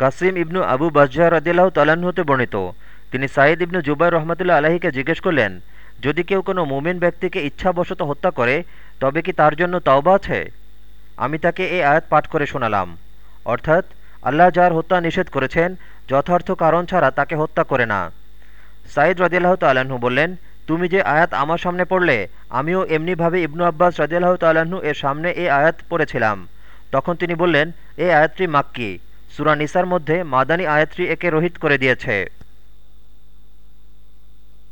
কাসিম ইবনু আবু বাজ্জাহ রদিল্লাহ তালাহ হতে বর্ণিত। তিনি সাঈদ ইবনু জুবাই রহমতুল্লা আলাহিকে জিজ্ঞেস করলেন, যদি কেউ কোনো মুমিন ব্যক্তিকে ইচ্ছাবশত হত্যা করে, তবে কি তার জন্য তাওবা আছে? আমি তাকে এই আয়াত পাঠ করে শোনালাম। অর্থাৎ, আল্লাহ যার হত্যা নিষেধ করেছেন, যথার্থ কারণ ছাড়া তাকে হত্যা করে না। সাঈদ রদিয়াল্লাহ তাল্লাহ্ন বললেন, তুমি যে আয়াত আমার সামনে পড়লে, আমিও এমনিভাবে ইবনু আব্বাস রদিয়াল্লাহ তাল্লাহ্ন এর সামনে এই আয়াত পড়েছিলাম। তখন তিনি বললেন, এই আয়াতটি মাক্কি। সুরা নিসার মধ্যে মাদানী আয়াতটি একে রোহিত করে দিয়েছে।